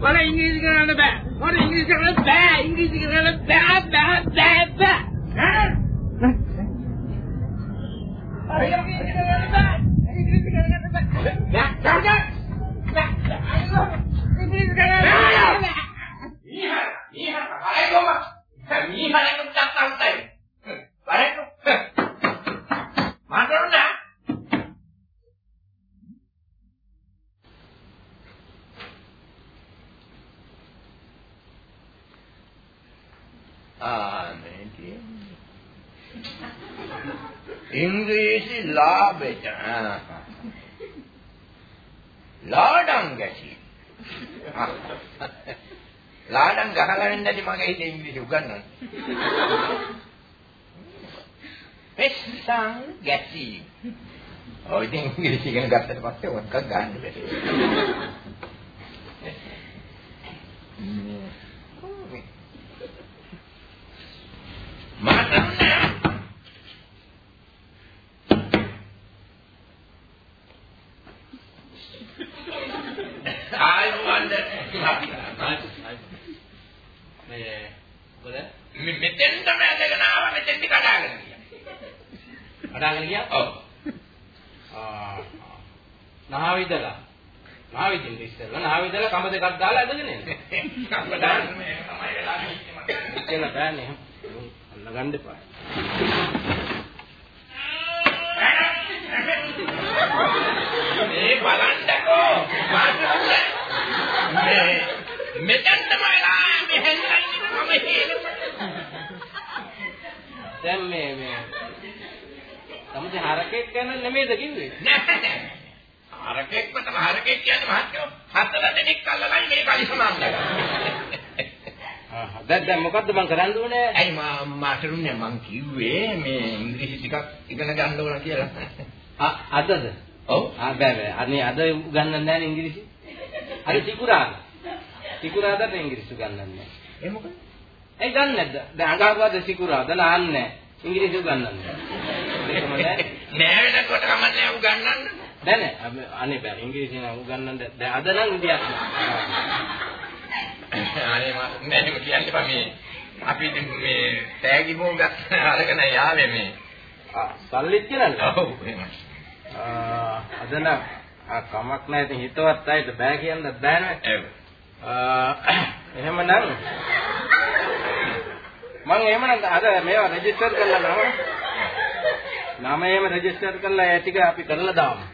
完了，应该是干了呗。完了，应该是干了呗。应该是干。ඉංග්‍රීසි ඉගෙන ගත්තට පස්සේ ඔක්ක ගන්න බැහැ. ආයුවන්ද මේ මොකද මෙතෙන් තමයි අදගෙන ආවා මෙතෙන් කඩාගෙන ගියා. කඩාගෙන ගියා? ඔව්. නාවිදලා නාවිදින් ඉස්සෙල්ලා නාවිදලා කඹ දෙකක් දාලා ඇදගෙන එන්නේ. කඹ දාන්න මේ තමයි වෙලා ඉන්නේ. කියලා බෑනේ. අල්ල ගන්න එපා. මේ බලන්නකෝ. මේ මෙතන තමයි වෙලා මෙහෙන් ඉන්නේ දැන් මේ මේ තමයි හරකෙක් ගැන නෙමෙයිද කිව්වේ? නෑ. හරකෙක්ම තමයි හරකෙක් කියන්නේ මහත්කම හතර දෙනෙක් අල්ලලා මේ කලි සමාන්දර. දැන් දැන් මොකද්ද මං කරන්න ඕනේ? ඇයි මා මාතරුන්නේ මං කිව්වේ මේ ඉංග්‍රීසි ටිකක් ඉගෙන ගන්න ඕන කියලා. ආ අදද? ඔව්. ආ බෑ බෑ. අනේ අද උගන්වන්නේ නැහැ ඉංග්‍රීසි. අර තිකුරාද? තිකුරාදට ඉංග්‍රීසි උගන්වන්නේ නැහැ. ඒ මොකද? ඒ දන්නේ නැද්ද? දැන් අඟහරුවාද තිකුරාද නාන්නේ ඉංග්‍රීසි උගන්වන්නේ. නෑ වෙනකොට කමන්නේ උගන්වන්න. නෑ. නෑ අනේ බෑ. ඉංග්‍රීසි නම් උගන්නන්න දැන් අද නම් ඉන්දියාව අනේ මම නෑ කියන්න බෑ මේ අපි මේ තෑගි මොගත් අරගෙන යාවේ මේ. සල්ලිත් කියලා ඔව් එහෙමයි. අද නම් කමක් නැහැ ඉතින් හිතවත් අයට බෑ කියන්න බෑ නේද එහෙමනම් මම එහෙමනම් අද මේවා රෙජිස්ටර් කරලා නම නම එහෙම රෙජිස්ටර් කරලා ඒ ටික අපි කරලා දාමු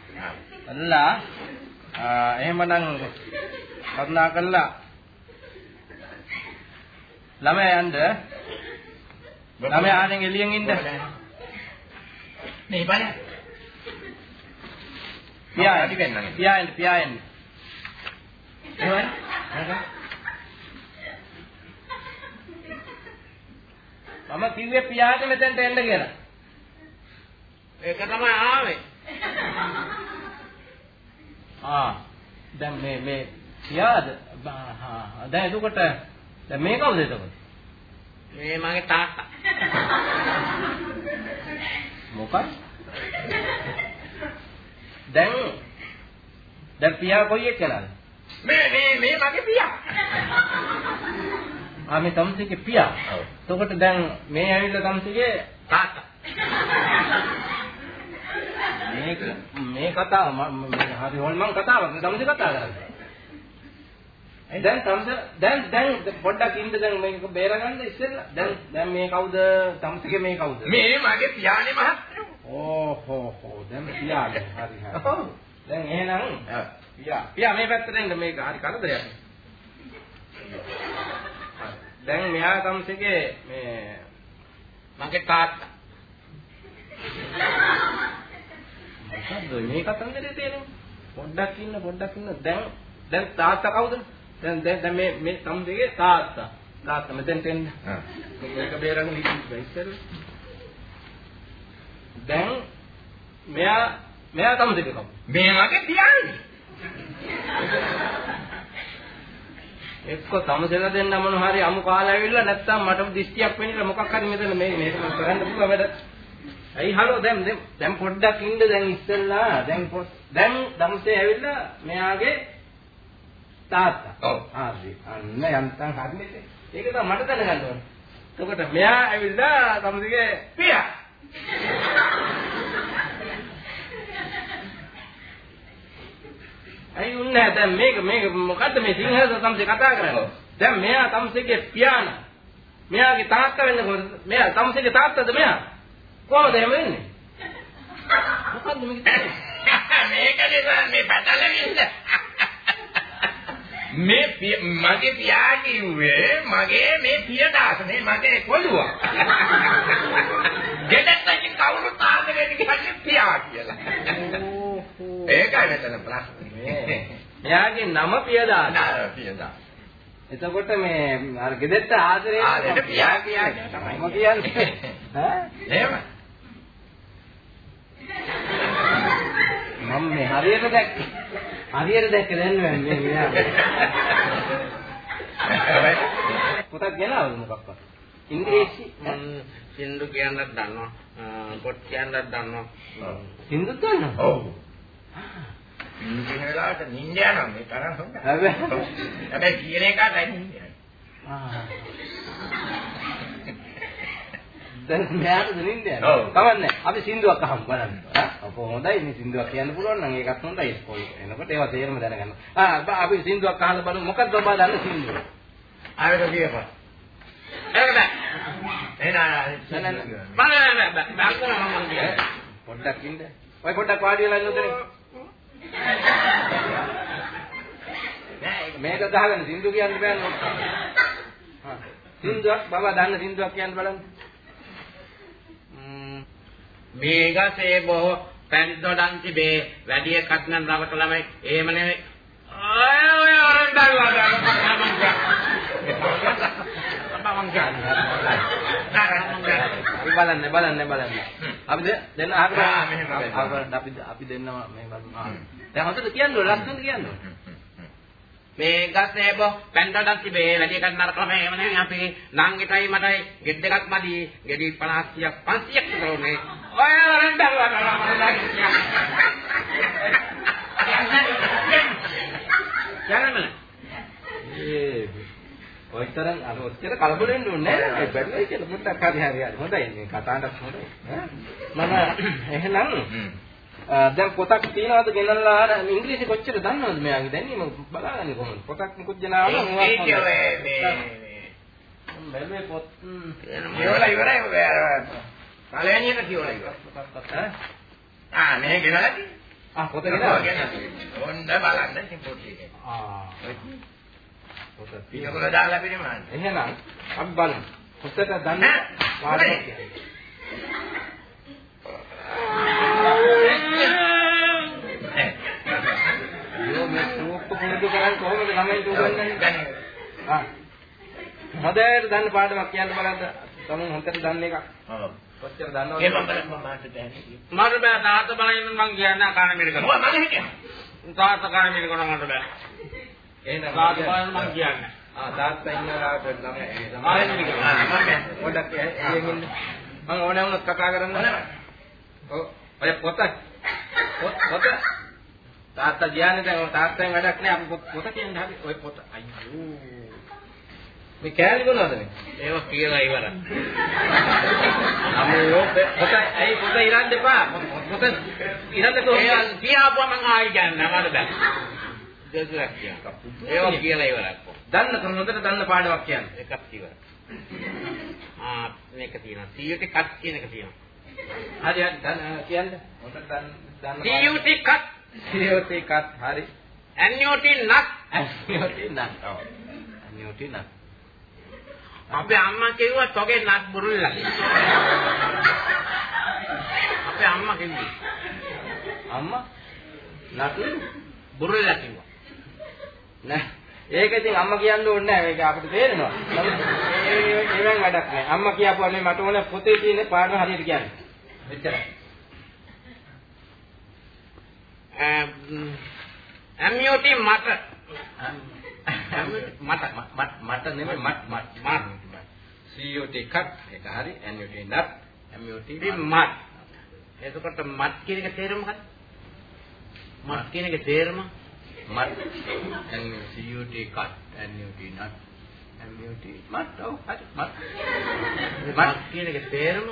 කළා එහෙමනම් කරුණා කළා ළමයා යන්න. ළමයා ආනෙන් එළියෙන් ඉන්න. මේ බලන්න. පියා ඇති වෙන්න පියා එන්න පියා එන්න. එහෙමයි. මම කිව්වේ පියාට මෙතෙන්ට එන්න කියලා. ඒක තමයි ආවේ ආ දැන් මේ මේ පියාද? හා දැන් එතකොට දැන් මේ කවුද එතකොට? මේ මගේ තාත්තා. මොකක්ද දැන් දැන් පියා කොයි එක්කනද මේ මේ මේ මගේ පියා. ආ මේ තම්සිගේ පියා. එතකොට දැන් මේ ඇවිල්ලා තම්සිගේ තාත්තා මේක මේ කතාව හරි හොල්මන් කතාවක් තමසේ කතා කරන්නේ. දැන් තමස දැන් දැන් පොඩ්ඩක් ඉන්න දැන් මේක බේරගන්න ඉස්සෙල්ලා. දැන් දැන් මේ කවුද? තමසගේ මේ කවුද? මේ මගේ පියාණේ මහත්තයෝ. ඕහෝ හෝ දැන් පියාණේ. හරි හරි. දැන් එහෙනම් පියා පියා මේ පැත්තට එන්න. මේක හරි කරදරයක්. දැන් මෙහා තමසගේ මේ මගේ තාත්තා මොකද්ද මේ කතන්දරේ තියෙන්නේ? පොඩ්ඩක් ඉන්න පොඩ්ඩක් ඉන්න. දැන් දැන් තාත්තා කවුද? දැන් දැන් මේ මේ සම්දේගේ තාත්තා. තාත්තා මෙතෙන්ට එන්න. ආ. මේක බේරන්න ඉස්සර. දැන් මෙයා මෙයා තමයි දෙක කමු. මේ වගේ තියන්නේ. එක්ක තමසෙලා දෙන්න මොන හරි අමු කාලා ඇවිල්ලා නැත්තම් මට දිස්තියක් වෙන්නලා මොකක් හරි මෙතන මේ මේක කරන්න පුළුවන් වැඩ. ඇයි හලෝ දැන් දැන් පොඩ්ඩක් ඉන්න දැන් ඉස්සෙල්ලා දැන් දැන් දම්සේ ඇවිල්ලා මෙයාගේ තාත්තා. ඔව්. හරි. අන්න යන්තම් හරිනේ. ඒක තමයි මට දැනගන්න ඕනේ. එතකොට මෙයා ඇවිල්ලා තමසේගේ පියා. ඇයි උන්නේ දැන් මේක මේක මොකද්ද මේ සිංහල තමසේ කතා කරන්නේ? දැන් මෙයා තමසේගේ පියාණ. මෙයාගේ තාත්තා වෙන්නේ කොහොමද? මෙයා තමසේගේ තාත්තද මෙයා? කොහොමද එහෙම වෙන්නේ? මොකද්ද මේක? මේක නිසා මේ පැටලෙන්න. මේ මගේ පියා කිව්වේ මගේ මේ පියදාස මේ මගේ කොළුවා. ගෙදරට කවුරු තාත්තගෙන් කියන්නේ පියා කියලා. ඒකයි මෙතන ප්‍රශ්නේ. එයාගේ නම පියදාස. නා පියදාස. එතකොට මේ අර ගෙදරට ආදරේ ආදරේ පියා කියන්නේ තමයි. මම කියන්නේ. ඈ? එහෙම. මම මේ හරියට දැක්ක. හරියට දැක්ක දැන් මේ මෙයා. පොතක් ගෙනාවද මොකක්වත්? ඉංග්‍රීසි සින්දු කියන්නත් දන්නවා පොත් කියන්නත් දන්නවා සින්දු දන්නවා? ඔව්. ඉන්නේ වෙලාවට නිින්ද යනවා මේ තරම් හොඳයි. හැබැයි හැබැයි කියන එකටයි නිින්ද යන්නේ. ආ. දැන් මෙයාට දෙනින්ද යනවා. කවන්නේ. අපි සින්දුවක් අහමු බලන්න. අප හොඳයි මේ සින්දුවක් කියන්න පුළුවන් නම් ඒකත් හොඳයි ඉස්කෝලේ. එනකොට ඒවා තේරෙම දැනගන්න. ආ බා අපි සින්දුවක් අහලා බලමු. මොකක්ද ඔබ දන්න සින්දුව? ආවෙද කියපන්. එරකට එන නෑ, නෑ. බල බල බල පොඩ්ඩක් ඉන්න. ඔය පොඩ්ඩක් වාඩි වෙලා ඉන්න උදේ. මේක ගහගෙන සින්දු කියන්න බෑනේ. ආ. සින්දුවක් බබා දන්න සින්දුවක් කියන්න බලන්න. මේගසේ බොහෝ පැන් දොඩන් තිබේ වැඩි එකක් නම් රවක ළමයි. එහෙම නෙවෙයි. අය ඔය අරන් දරුවා දාලා මම අපි බලන්නේ බලන්නේ බලන්නේ. අපි දෙන්න අහකට බලන්න. අපි අපි දෙන්නම මේ බලමු. ආ. දැන් හොඳට කියන්න ඕන ලස්සනට කියන්න ඕන. මේගසේ බො පැන් දොඩන් තිබේ වැඩි එකක් නරක ළමයි. එහෙම නෙවෙයි අපි. නංගිටයි මටයි. ගෙඩ් දෙකක් මදි. ගෙඩි 50ක් 500ක් විතර උනේ ඔය අරන් දරුවා දාලා යන්නම ඒ ඔයතරම් අර ඔච්චර කලබල වෙන්න ඕනේ නෑ. ඒ බැලුවයි කියලා පොඩ්ඩක් හරි හරි හරි. හොඳයි මේ කතාවටත් හොඳයි. ඈ මම එහෙනම් දැන් පොතක් තියනවාද ගෙනල්ලා අර ඉංග්‍රීසි කොච්චර දන්නවද මෙයාගේ දැනීම බලාගන්නේ කොහොමද? පොතක් මුකුත් ගෙනාවා නම් ඒ මොකක්ද? කියන්නේ මේ බැලුවේ පොත් ම්, කියවලා ඉවරයි ඔය පළවෙනි එක කියවලා ඉවරයි. ආ මේ ගෙනලා තියෙන්නේ. ආ පොත ගෙනාවා. ඔන්න බලන්න ඉතින් පොඩි එකේ. ආ පොත පිටකොල දාලා පිරිමහන්න. එහෙනම් අපි බලමු. පොතට දන්න ඈ? පාඩමක් කියන්නේ. අයියෝ මේ සූප්ප පුරුදු කරන්නේ කොහොමද ළමයින්ට උගන්වන්නේ? ආ. හොඳට දන්න පාඩමක් කියන්න බලන්න. තමුන් හොඳට දන්න එකක්. ඔව්. කොච්චර දන්නවද? ඒ මම බලන්න මම මාත් දැන්නේ. මට බෑ තාත්ත බලන්න මං කියන්නේ කාණ මිල කරනවා මම හිතන්නේ. තාත්ත කාණ මිල කරනවා මට බෑ එහෙනම් තාත්ත බලන්න මං කියන්නේ ආ තාත්තා ඉන්න වෙලාවට ළමයි නිකන්. ආ මම පොඩ්ඩක් එළියෙන් ඉන්න. මම ඕනේ වුණත් කතා කරන්න. ඔව්. ඔය පොත. පොත. තාත්තා කියන්නේ දැන් තාත්තෙන් වැඩක් නෑ අපි පොත කියන්නේ හරි ඔය පොත. අයියෝ. මේ කෑලි මොනවද මේ? ඒව කියලා ඉවරයි පොත ඇයි පොත ඉරන්න එපා. පොත ඉරන්න කොහොමද? කියාපුවා මං ආයි කියන්නේ මට බෑ දෙදුවක් කියනවා ඒව කියලා ඉවරයි දන්න කම හොඳට දන්න පාඩමක් කියන්න. එකක් ඉවරයි ආ මේක තියෙනවා CUT කට් කියන එක තියෙනවා හරි හරි කියන්න. හොඳට දන්න. CUT කට් CUT කත් හරි. annuity nut අනියෝටි නක්. ඔව්. අනියෝටි නක්. අපේ අම්මා කිව්වා තොගේ නත් බුරුල්ලා අපේ අම්මා කිව්වේ අම්මා? නක් බුරුල්ලා කිව්වා. නෑ. ඒක ඉතින් අම්මා කියන්න ඕනේ නැහැ. මේක අපිට තේරෙනවා. ඒ ඒවෙන් වැඩක් නැහැ. අම්මා කියපුවා මේ මට ඕන පොතේ තියෙන පාඩම හරියට කියන්න. එච්චරයි. ඇම්යෝටි මට. මට. මට මට නෙමෙයි මට මට. මට. COT cut ඒක හරි. NUT nut MUT මත් එතකොට මත් කියන එක තේරුම මොකක්ද මත් කියන එක තේරුම? මත්. COT cut NUT. Nut MUT මත්? ඔව් හරි මත්. මත් කියන එක තේරුම?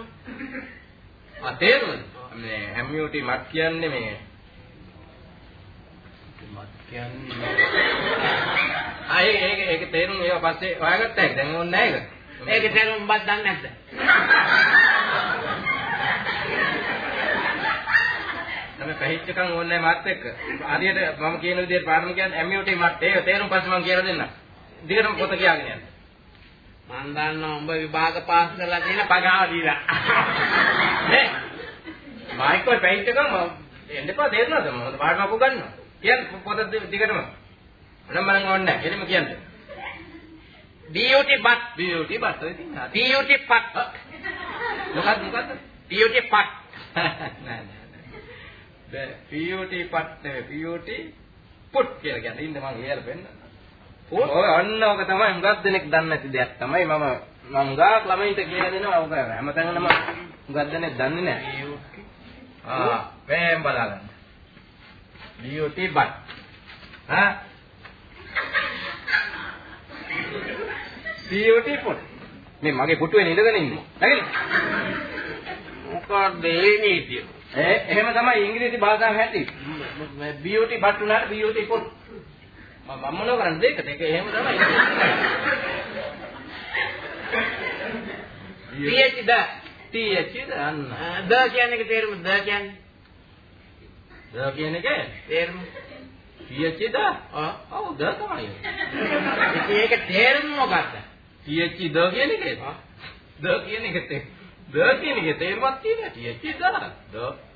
ආ තේරුමද මේ MUT මත් කියන්නේ මේ. මත් කියන්නේ ආ ඒක ඒක තේරුම් ඒක පස්සේ හොයාගත්තා ඒක දැන් ඕනේ නැහැ ඒක. ඒකේ තේරුම බත් දන්නේ නැද්ද තමයි පැහිච්චකම් ඕනේ මාත් එක්ක. හරියට මම කියන විදිහට පාඩම කියන්නේ MUT මත් ඒක තේරුම් පස්සේ මම කියලා දෙන්නම්. දිගටම පොත කියාගෙන යන්න. මම දන්නවා උඹ විභාග පාස් කරලා තියෙන පගාව දීලා. නේ? මායිකෝ පැහිච්චකම් එන්න එපා තේරෙනවද මම පාඩම අකු ගන්නවා කියන්න පොත දිගටම. නම් බලන්න ඕනේ නැහැ. එළිම කියන්න. බත් BUT බත් ඔය ඉතින් හරි. ඩියුටි පත් මොකක්ද මොකක්ද? ඩියුටි පත් නෑ නෑ නෑ PUT පත් නෙවෙයි PUT පුට් කියලා කියන්නේ ඉන්න මම කියලා පෙන්නන්න. ඔය අන්න ඔක තමයි හුඟක් දෙනෙක් දන්නේ නැති දෙයක් තමයි මම මම හුඟක් ළමයින්ට කියලා දෙනවා ඔක හැමතැනම හුඟක් දෙනෙක් දන්නේ නැහැ. ආ පෑම් බලන්න. PUT බත්. හා PUT පුට්. මේ මගේ පුටුවේ ඉඳගෙන ඉන්නේ. නැගිටින්න. මොකක්ද ඒ නීතිය එහෙම තමයි ඉංග්‍රීසි භාෂාවෙන් හැටි. බියුටි බට් උනාට බියුටි පොට්. මම මොනව කරන්නේ ඒකද? ඒක එහෙම තමයි. PH ද TH ද අන්න. ද කියන්නේ ඒක තේරුම ද කියන්නේ ද කියන එක තේරුම TH ද? ආ ඔව් ද තමයි. ඒක තේරුම මොකක්ද TH ද කියන එක. ද කියන එක තේ. ද කියන එක තේරුමක් තියෙනවා. TH ද. ද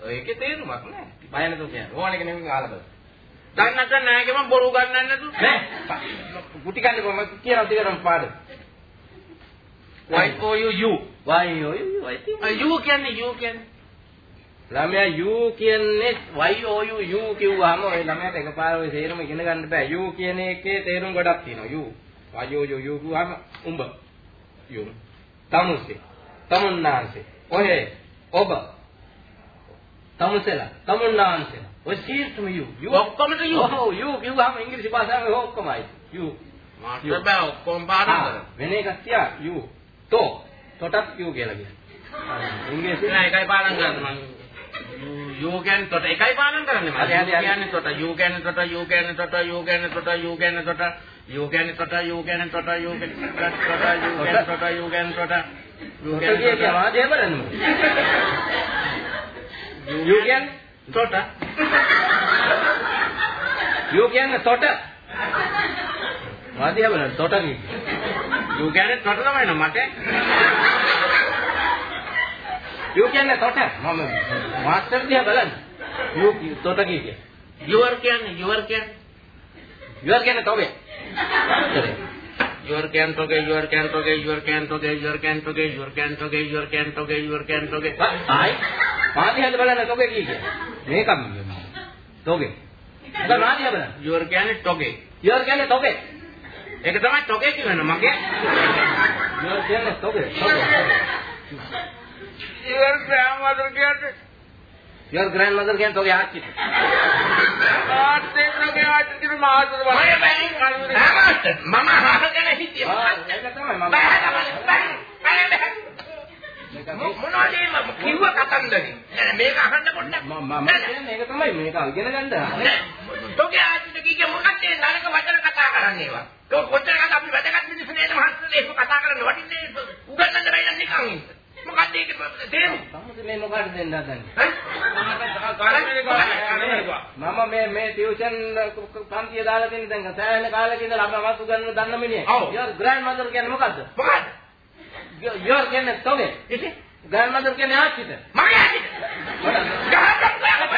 ඒකේ තේරුමක් නැහැ. බය නැතුව කියන්න. ඕන එක නෙමෙයි බලන්න. දන්නක නැහැ මම බොරු ගන්නන්නේ නැතු නෑ. කුටි කන්නේ කොහමද කියලා ටිකටම පාඩම. Y O U U Y O U I think. U කියන්නේ U කියන්නේ ළමයා U කියන්නේ Y O U U කිව්වහම ඔය ළමයාට එකපාර ඔය තේරුම ඉගෙන ගන්න බෑ. U කියන එකේ තේරුම් ගොඩක් තියෙනවා. U. Y O U U කිව්වහම උඹ. U. තමුසේ. තමුන්නාන්සේ. ඔහේ. ඔබ. තමුසෙලා. තමුන්නාන්සෙලා. ඔය සීර්තම U. U. ඔක්කොමද U? ඔව් U කිව්වහම ඉංග්‍රීසි භාෂාවේ ඔක්කොමයි. U. මාස්ටර් බෑ ඔක්කොම පාඩම් වෙන එකක් තියා U. තෝ. තොටත් U කියලා කියනවා. ඉංග්‍රීසි නෑ එකයි පාඩම් කරන්නේ මම යෝ කියන්නේ තොට එකයි පාඩම් කරන්නේ මම. කියන්නේ තොට යෝ කියන්නේ තොට යෝ කියන්නේ තොට යෝ කියන්නේ තොට යෝ කියන්නේ තොට යෝ කියන්නේ තොට යෝ කියන්නේ තොට යෝ කියන්නේ තොට යෝ කියන්නේ තොට යෝ කියන්නේ තොට යෝගිය කියනවා දෙම රණුව. යෝගියන් තොට. යෝගියන් තොට. වාදී හැබල තොට කි. යෝගියන් තොට තමයි නම මට. යෝගියන් තොට මම මාස්ටර් දිහා බලන්න. යෝගිය තොට කි කිය. යෝර් කියන්නේ යෝර් කියන්නේ යෝර් කියන්නේ තොබේ. your can to get your can to get your can to get your can to get your can to get your can to get your can to get ai वहाँ hal बड़ा तो के लिए नहीं काम तो के अगर वहाँ दिया your can to get your can to get एकदम tama toge ki ना mage your can to get to get your grandmother get තොගේ ආච්චි Matara වගේ බැරි කල්පනා මම අහගෙන හිටියා ආ ඒක තමයි මම. මොනවද මේ කිව්ව කතන්දරේ? මේක අහන්න පොඩ්ඩක් මම මම කියන්නේ ඒක තමයි මේක ඉගෙන ගන්න. තොගේ ආච්චිට කිව්වේ මොකක්ද ඒ නරක වචන කතා කරන්නේ ඒවා. તો කොච්චරකට අපි වැදගත් මිනිස්සු නේද? මහත්තයා ඒක කතා කරන්න වටින්නේ? උගන්නන්න බැරි නම් නිකන් ඉන්න මොකක්ද ඒක තේරුම සම්මුති මේ මොකටද දෙන්න හදන්නේ? මම මේ මේ ටියුෂන් පන්තිය දාලා තියෙන දැන් සෑහෙන කාලෙක ඉඳලා අපි අමතු ගන්න දන්න මිනිහෙක්. ඔව්. Your grandmother කියන්නේ මොකද්ද? මොකක්ද Your කියන්නේ තොගේ. ඉතින් grandmother කියන්නේ ආච්චිද? මගේ ඇයිද? ගහන්න